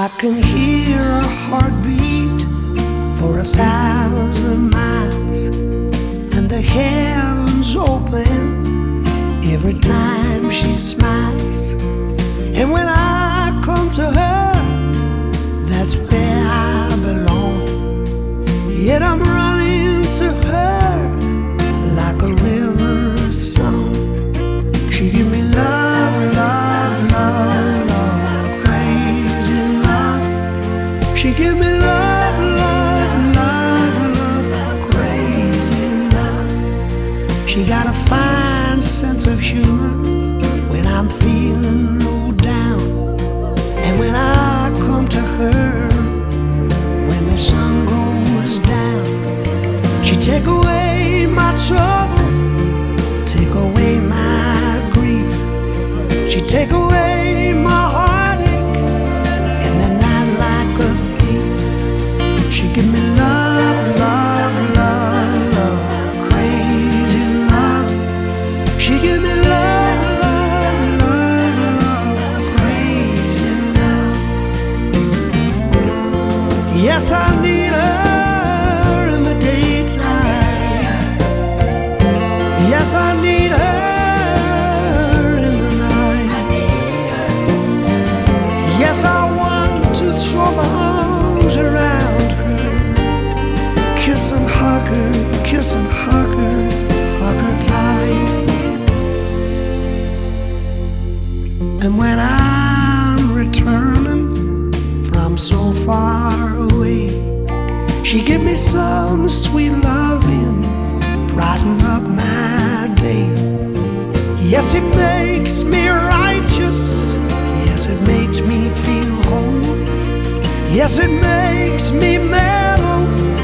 I can hear a heartbeat for a thousand miles, and the heavens open every time she smiles. And when I come to her, that's where I belong. Yet I'm running to her like a river song. She give me love, love, love, love, crazy love. She got a fine sense of humor when I'm feeling low down, and when I come to her when the sun goes down. She take away my trouble, take away my grief. She take away my Yes, I need her in the daytime. Yes, I need her in the night. Yes, I want to throw my arms around her, kiss and hug her, kiss and hug her, hug her tight. And when from so far away, she give me some sweet loving, brighten up my day. Yes, it makes me righteous. Yes, it makes me feel whole. Yes, it makes me mellow